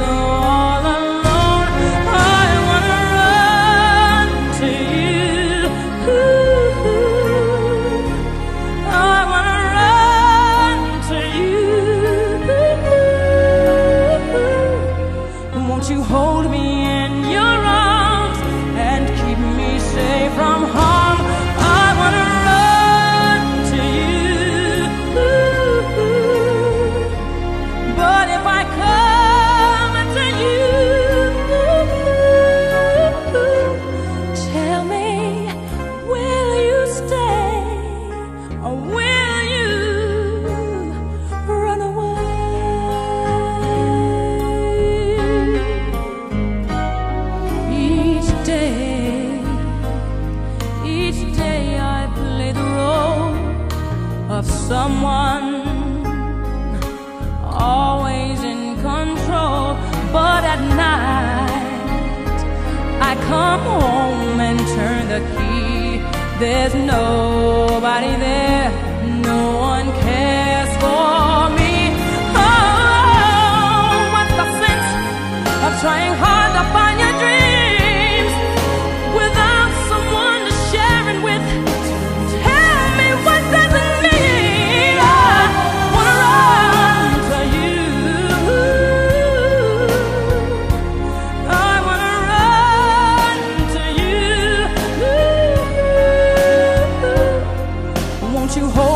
You. I wanna run to you. Won't you hold me in your arms and keep me safe from harm? Someone always in control. But at night, I come home and turn the key. There's nobody there, no one cares for you hold